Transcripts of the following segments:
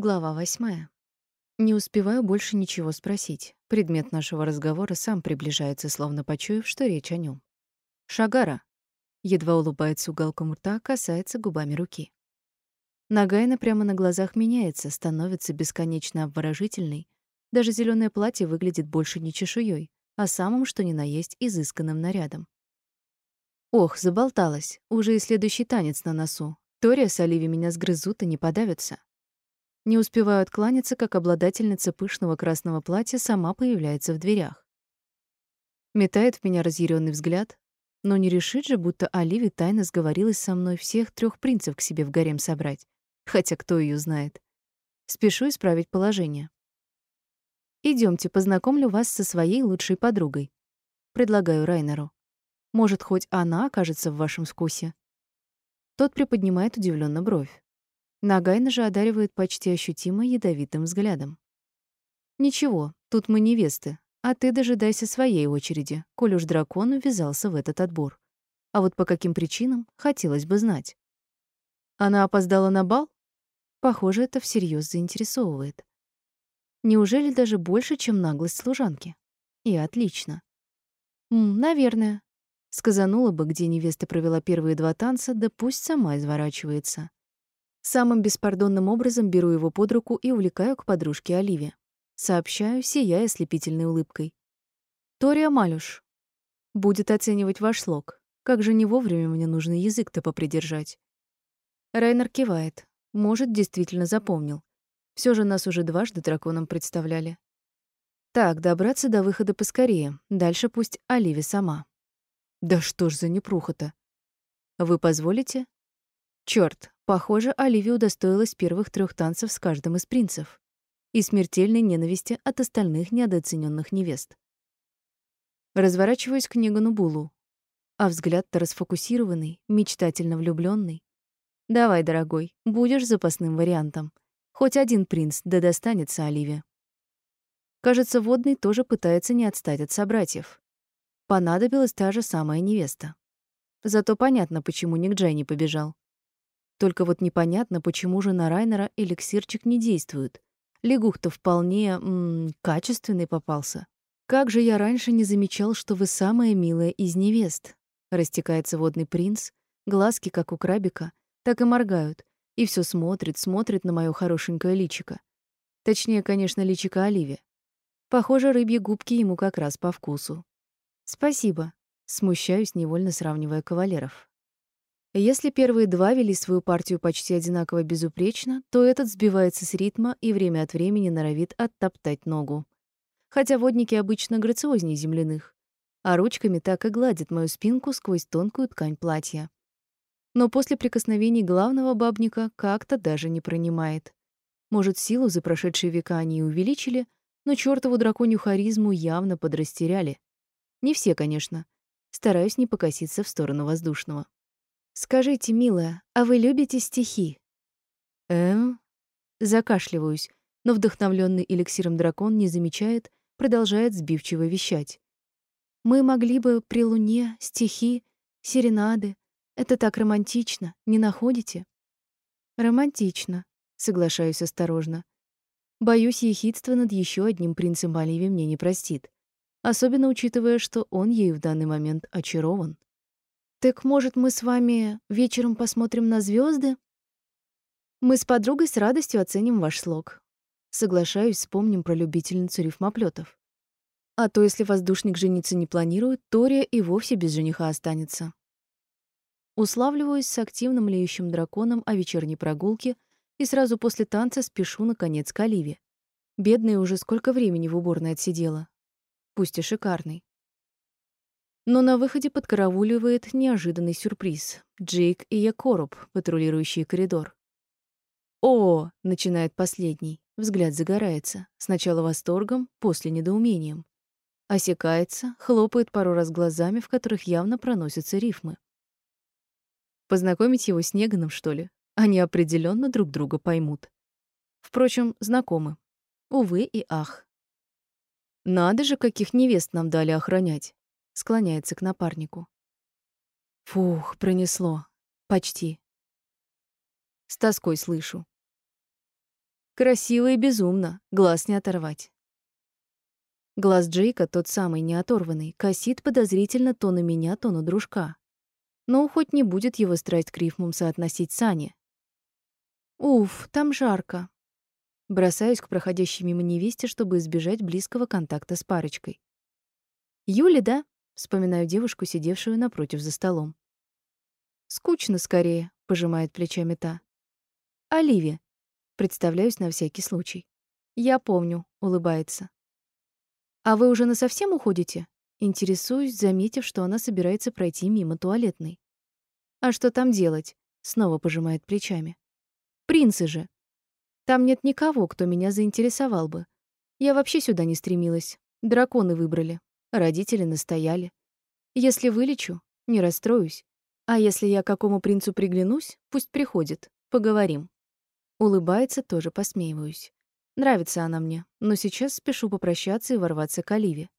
Глава восьмая. Не успеваю больше ничего спросить. Предмет нашего разговора сам приближается, словно почуяв, что речь о нем. «Шагара!» Едва улыбается уголком рта, касается губами руки. Нагайна прямо на глазах меняется, становится бесконечно обворожительной. Даже зеленое платье выглядит больше не чешуей, а самым, что ни на есть, изысканным нарядом. Ох, заболталась. Уже и следующий танец на носу. Тория с Оливи меня сгрызут и не подавятся. Не успеваю откланяться, как обладательница пышного красного платья сама появляется в дверях. Метает в меня разъяренный взгляд, но не решит же, будто Оливия тайно сговорилась со мной всех трех принцев к себе в гарем собрать. Хотя кто ее знает. Спешу исправить положение. Идемте, познакомлю вас со своей лучшей подругой. Предлагаю Райнеру. Может, хоть она окажется в вашем вкусе. Тот приподнимает удивленно бровь. Нагайна же одаривает почти ощутимо ядовитым взглядом. «Ничего, тут мы невесты, а ты дожидайся своей очереди, коль уж дракон увязался в этот отбор. А вот по каким причинам, хотелось бы знать». Она опоздала на бал? Похоже, это всерьез заинтересовывает. Неужели даже больше, чем наглость служанки? И отлично. М, наверное. Сказанула бы, где невеста провела первые два танца, да пусть сама изворачивается. Самым беспардонным образом беру его под руку и увлекаю к подружке Оливе. Сообщаю, сияя ослепительной улыбкой. «Тория Малюш будет оценивать ваш слог. Как же не вовремя мне нужно язык-то попридержать». Райнер кивает. Может, действительно запомнил. Все же нас уже дважды драконом представляли. Так, добраться до выхода поскорее. Дальше пусть Оливия сама. Да что ж за непруха-то? Вы позволите? Чёрт, похоже, Оливия удостоилась первых трех танцев с каждым из принцев и смертельной ненависти от остальных недооцененных невест. Разворачиваюсь к Негану Булу, а взгляд-то расфокусированный, мечтательно влюбленный. Давай, дорогой, будешь запасным вариантом. Хоть один принц да достанется Оливе. Кажется, водный тоже пытается не отстать от собратьев. Понадобилась та же самая невеста. Зато понятно, почему Ник Джай не побежал. Только вот непонятно, почему же на Райнера эликсирчик не действует. Лягух-то вполне м качественный попался. Как же я раньше не замечал, что вы самая милая из невест. Растекается водный принц, глазки как у крабика, так и моргают, и все смотрит, смотрит на моё хорошенькое личико. Точнее, конечно, личико Оливии. Похоже, рыбьи губки ему как раз по вкусу. Спасибо. Смущаюсь, невольно сравнивая кавалеров. Если первые два вели свою партию почти одинаково безупречно, то этот сбивается с ритма и время от времени норовит оттоптать ногу. Хотя водники обычно грациознее земляных, а ручками так и гладят мою спинку сквозь тонкую ткань платья. Но после прикосновений главного бабника как-то даже не пронимает. Может, силу за прошедшие века они и увеличили, но чёртову драконью харизму явно подрастеряли. Не все, конечно. Стараюсь не покоситься в сторону воздушного. Скажите, милая, а вы любите стихи? Эм? Закашливаюсь, но вдохновленный эликсиром дракон не замечает, продолжает сбивчиво вещать. Мы могли бы при луне стихи, серенады. Это так романтично, не находите? Романтично, соглашаюсь осторожно. Боюсь, ехидство над еще одним принцем Оливии мне не простит, особенно учитывая, что он ею в данный момент очарован. Так, может, мы с вами вечером посмотрим на звезды? Мы с подругой с радостью оценим ваш слог. Соглашаюсь, вспомним про любительницу рифмоплетов. А то, если воздушник жениться не планирует, Тория и вовсе без жениха останется. Уславливаюсь с активным леющим драконом о вечерней прогулке и сразу после танца спешу, наконец, к Оливе. Бедная уже сколько времени в уборной отсидела. Пусть и шикарный. Но на выходе подкарауливает неожиданный сюрприз. Джейк и Якоруб, патрулирующие коридор. «О!» — начинает последний. Взгляд загорается. Сначала восторгом, после недоумением. Осекается, хлопает пару раз глазами, в которых явно проносятся рифмы. Познакомить его с Неганом, что ли? Они определенно друг друга поймут. Впрочем, знакомы. Увы и ах. Надо же, каких невест нам дали охранять склоняется к напарнику. Фух, пронесло. Почти. С тоской слышу. Красиво и безумно, глаз не оторвать. Глаз Джейка, тот самый неоторванный, косит подозрительно то на меня, то на дружка. Но хоть не будет его страсть к рифмам соотносить с Ани. Уф, там жарко. Бросаюсь к проходящей мимо невесте, чтобы избежать близкого контакта с парочкой. «Юля, да?» — вспоминаю девушку, сидевшую напротив за столом. «Скучно скорее», — пожимает плечами та. «Оливия», — представляюсь на всякий случай. «Я помню», — улыбается. «А вы уже насовсем уходите?» Интересуюсь, заметив, что она собирается пройти мимо туалетной. «А что там делать?» — снова пожимает плечами. «Принцы же. Там нет никого, кто меня заинтересовал бы. Я вообще сюда не стремилась. Драконы выбрали. Родители настояли. Если вылечу, не расстроюсь. А если я какому принцу приглянусь, пусть приходит. Поговорим. Улыбается, тоже посмеиваюсь. Нравится она мне, но сейчас спешу попрощаться и ворваться к Оливе.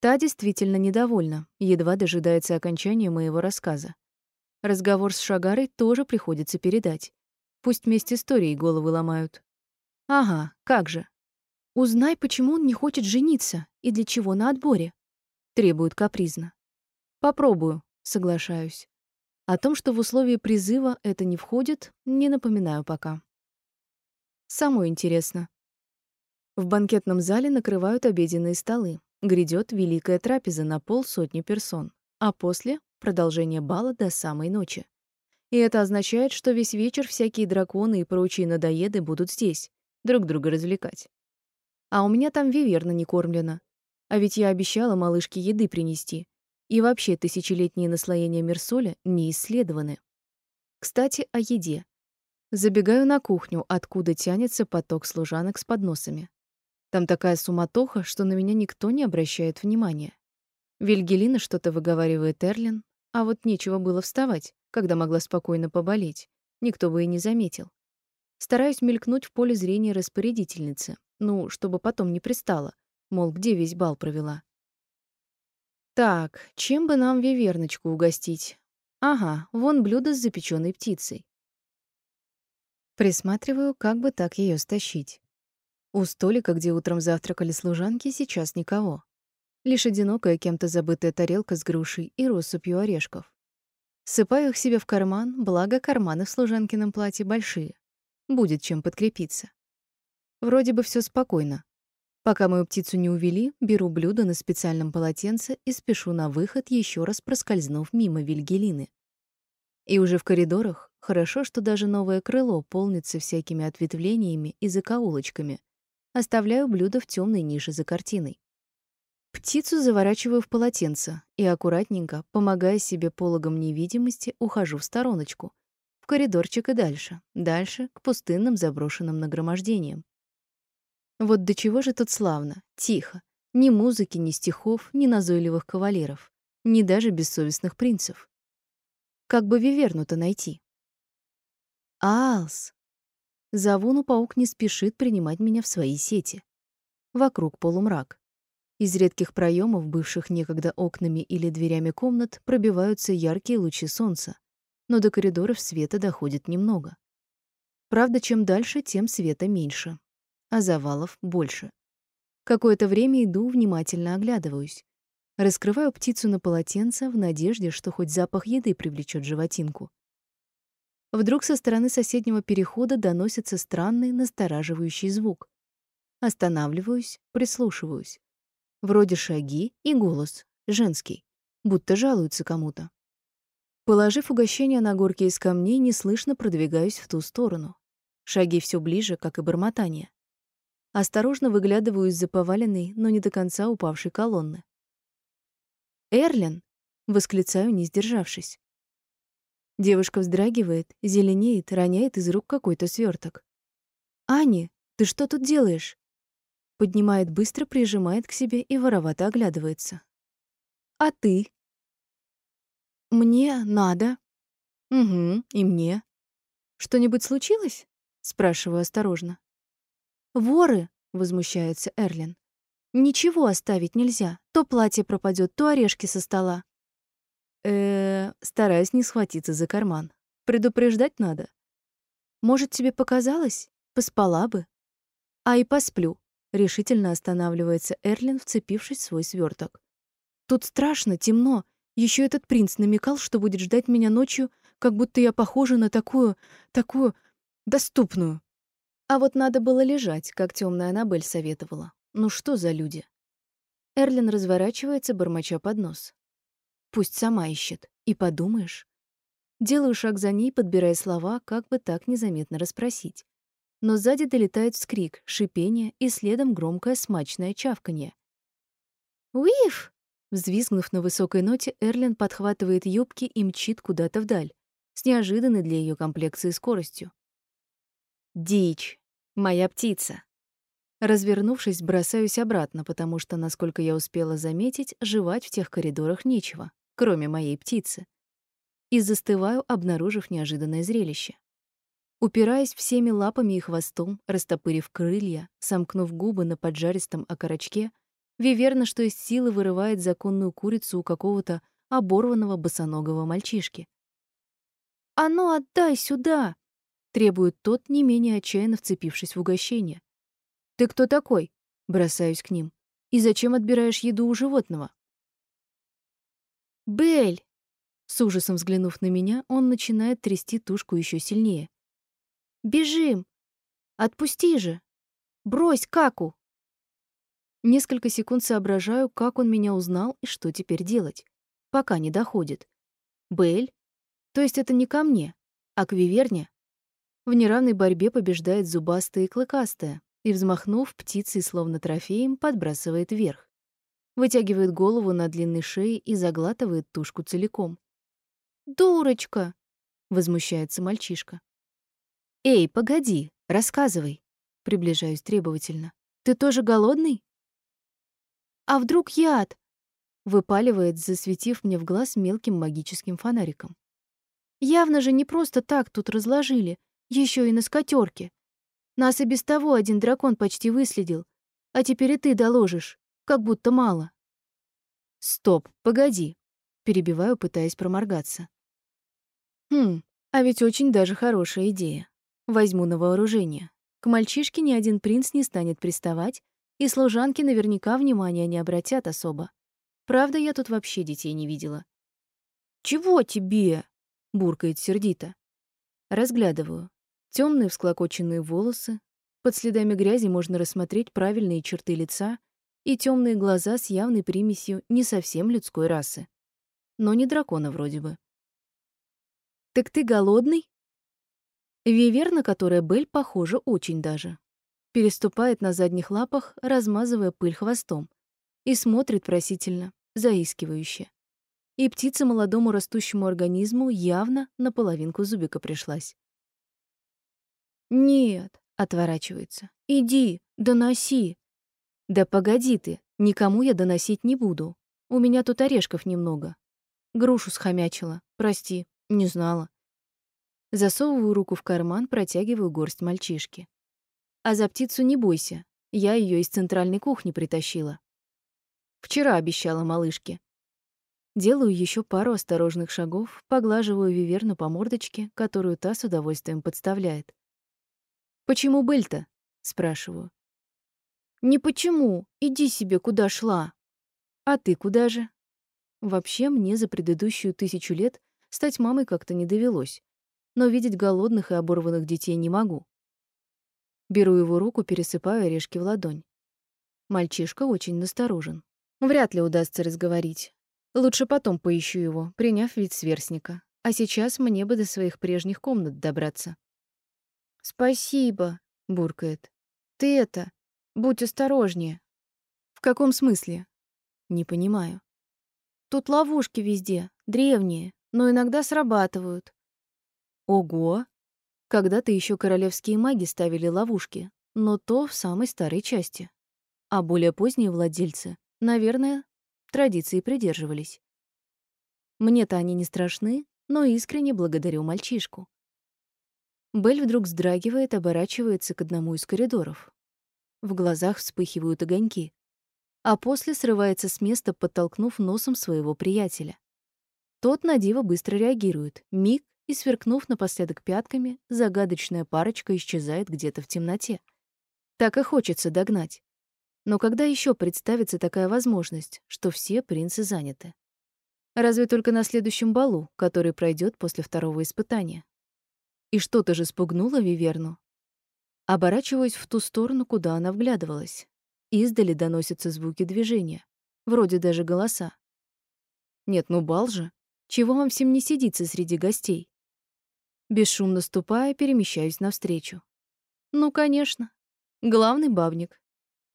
Та действительно недовольна, едва дожидается окончания моего рассказа. Разговор с Шагарой тоже приходится передать. Пусть вместе истории головы ломают. Ага, как же. Узнай, почему он не хочет жениться и для чего на отборе. Требует капризно. Попробую, соглашаюсь. О том, что в условии призыва это не входит, не напоминаю пока. Самое интересно. В банкетном зале накрывают обеденные столы. Грядет великая трапеза на полсотни персон, а после — продолжение бала до самой ночи. И это означает, что весь вечер всякие драконы и прочие надоеды будут здесь, друг друга развлекать. А у меня там виверна не кормлена. А ведь я обещала малышке еды принести. И вообще тысячелетние наслоения Мерсоля не исследованы. Кстати, о еде. Забегаю на кухню, откуда тянется поток служанок с подносами. Там такая суматоха, что на меня никто не обращает внимания. Вильгелина что-то выговаривает Эрлин, а вот нечего было вставать, когда могла спокойно поболеть. Никто бы и не заметил. Стараюсь мелькнуть в поле зрения распорядительницы, ну, чтобы потом не пристало, мол, где весь бал провела. Так, чем бы нам виверночку угостить? Ага, вон блюдо с запеченной птицей. Присматриваю, как бы так ее стащить. У столика, где утром завтракали служанки, сейчас никого. Лишь одинокая кем-то забытая тарелка с грушей и россыпью орешков. Сыпаю их себе в карман, благо карманы в служанкином платье большие. Будет чем подкрепиться. Вроде бы все спокойно. Пока мою птицу не увели, беру блюдо на специальном полотенце и спешу на выход, еще раз проскользнув мимо Вильгелины. И уже в коридорах хорошо, что даже новое крыло полнится всякими ответвлениями и закоулочками. Оставляю блюдо в темной нише за картиной. Птицу заворачиваю в полотенце и аккуратненько, помогая себе пологом невидимости, ухожу в стороночку — в коридорчик и дальше, дальше к пустынным заброшенным нагромождениям. Вот до чего же тут славно, тихо. Ни музыки, ни стихов, ни назойливых кавалеров, ни даже бессовестных принцев. Как бы Виверну-то найти? Алс! Зову, но паук не спешит принимать меня в свои сети. Вокруг полумрак. Из редких проемов, бывших некогда окнами или дверями комнат, пробиваются яркие лучи солнца, но до коридоров света доходит немного. Правда, чем дальше, тем света меньше, а завалов больше. Какое-то время иду, внимательно оглядываюсь. Раскрываю птицу на полотенце в надежде, что хоть запах еды привлечет животинку. Вдруг со стороны соседнего перехода доносится странный, настораживающий звук. Останавливаюсь, прислушиваюсь. Вроде шаги и голос, женский, будто жалуются кому-то. Положив угощение на горки из камней, неслышно продвигаюсь в ту сторону. Шаги все ближе, как и бормотание. Осторожно выглядываю из-за поваленной, но не до конца упавшей колонны. «Эрлин!» — восклицаю, не сдержавшись. Девушка вздрагивает, зеленеет, роняет из рук какой-то сверток. «Ани, ты что тут делаешь?» Поднимает быстро, прижимает к себе и воровато оглядывается. «А ты?» Мне надо. Угу, и мне. Что-нибудь случилось? спрашиваю осторожно. Воры, возмущается Эрлин. Ничего оставить нельзя. То платье пропадет, то орешки со стола. Э, стараюсь не схватиться за карман. Предупреждать надо. Может, тебе показалось? Поспала бы. А и посплю. Решительно останавливается Эрлин, вцепившись в свой сверток. Тут страшно, темно. Еще этот принц намекал, что будет ждать меня ночью, как будто я похожа на такую, такую доступную. А вот надо было лежать, как темная Аннабель советовала. Ну что за люди? Эрлин разворачивается, бормоча под нос. Пусть сама ищет. И подумаешь. Делаю шаг за ней, подбирая слова, как бы так незаметно расспросить. Но сзади долетает вскрик, шипение и следом громкое смачное чавканье. «Уиф!» Взвизгнув на высокой ноте, Эрлин подхватывает юбки и мчит куда-то вдаль, с неожиданной для ее комплекции скоростью. «Дичь! Моя птица!» Развернувшись, бросаюсь обратно, потому что, насколько я успела заметить, жевать в тех коридорах нечего, кроме моей птицы. И застываю, обнаружив неожиданное зрелище. Упираясь всеми лапами и хвостом, растопырив крылья, сомкнув губы на поджаристом окорочке, Виверна, что из силы вырывает законную курицу у какого-то оборванного босоногого мальчишки. «А ну, отдай сюда!» — требует тот, не менее отчаянно вцепившись в угощение. «Ты кто такой?» — бросаюсь к ним. «И зачем отбираешь еду у животного?» «Бель!» С ужасом взглянув на меня, он начинает трясти тушку еще сильнее. «Бежим! Отпусти же! Брось каку!» Несколько секунд соображаю, как он меня узнал и что теперь делать, пока не доходит. Бель? То есть это не ко мне, а к Виверне? В неравной борьбе побеждает зубастая и клыкастая, и, взмахнув птицей, словно трофеем, подбрасывает вверх. Вытягивает голову на длинной шее и заглатывает тушку целиком. «Дурочка!» — возмущается мальчишка. «Эй, погоди, рассказывай!» — приближаюсь требовательно. «Ты тоже голодный?» «А вдруг яд?» — выпаливает, засветив мне в глаз мелким магическим фонариком. «Явно же не просто так тут разложили, еще и на скатерке. Нас и без того один дракон почти выследил, а теперь и ты доложишь, как будто мало. Стоп, погоди, перебиваю, пытаясь проморгаться. Хм, а ведь очень даже хорошая идея. Возьму на вооружение. К мальчишке ни один принц не станет приставать, и служанки наверняка внимания не обратят особо. Правда, я тут вообще детей не видела. «Чего тебе?» — буркает сердито. Разглядываю. Темные всклокоченные волосы, под следами грязи можно рассмотреть правильные черты лица и темные глаза с явной примесью не совсем людской расы. Но не дракона вроде бы. «Так ты голодный?» Виверна, которая Бель, похоже, очень даже. Переступает на задних лапах, размазывая пыль хвостом, и смотрит просительно, заискивающе. И птица молодому растущему организму явно на половинку зубика пришлась. «Нет», — отворачивается. «Иди, доноси». «Да погоди ты, никому я доносить не буду. У меня тут орешков немного. Грушу схомячила, прости, не знала». Засовываю руку в карман, протягиваю горсть мальчишки. «А за птицу не бойся, я ее из центральной кухни притащила. Вчера обещала малышке. Делаю еще пару осторожных шагов, поглаживаю Виверну по мордочке, которую та с удовольствием подставляет. «Почему Бель-то?» — спрашиваю. «Не почему. Иди себе, куда шла». «А ты куда же?» Вообще, мне за предыдущую тысячу лет стать мамой как-то не довелось, но видеть голодных и оборванных детей не могу. Беру его руку, пересыпаю орешки в ладонь. Мальчишка очень насторожен. Вряд ли удастся разговорить. Лучше потом поищу его, приняв вид сверстника. А сейчас мне бы до своих прежних комнат добраться. «Спасибо», — буркает. «Ты это, будь осторожнее». «В каком смысле?» «Не понимаю». «Тут ловушки везде, древние, но иногда срабатывают». «Ого!» Когда-то еще королевские маги ставили ловушки, но то в самой старой части. А более поздние владельцы, наверное, традиции придерживались. Мне-то они не страшны, но искренне благодарю мальчишку. Белль вдруг вздрагивает, оборачивается к одному из коридоров. В глазах вспыхивают огоньки. А после срывается с места, подтолкнув носом своего приятеля. Тот на диво быстро реагирует. Миг, и, сверкнув напоследок пятками, загадочная парочка исчезает где-то в темноте. Так и хочется догнать. Но когда еще представится такая возможность, что все принцы заняты? Разве только на следующем балу, который пройдет после второго испытания. И что-то же спугнуло Виверну. Оборачиваюсь в ту сторону, куда она вглядывалась. Издали доносятся звуки движения, вроде даже голоса. Нет, ну бал же. Чего вам всем не сидится среди гостей? Бесшумно ступая, перемещаюсь навстречу. Ну, конечно. Главный бабник.